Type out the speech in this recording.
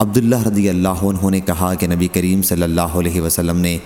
عبداللہ رضی اللہ عنہ نے کہا کہ نبی کریم صلی اللہ علیہ وسلم نے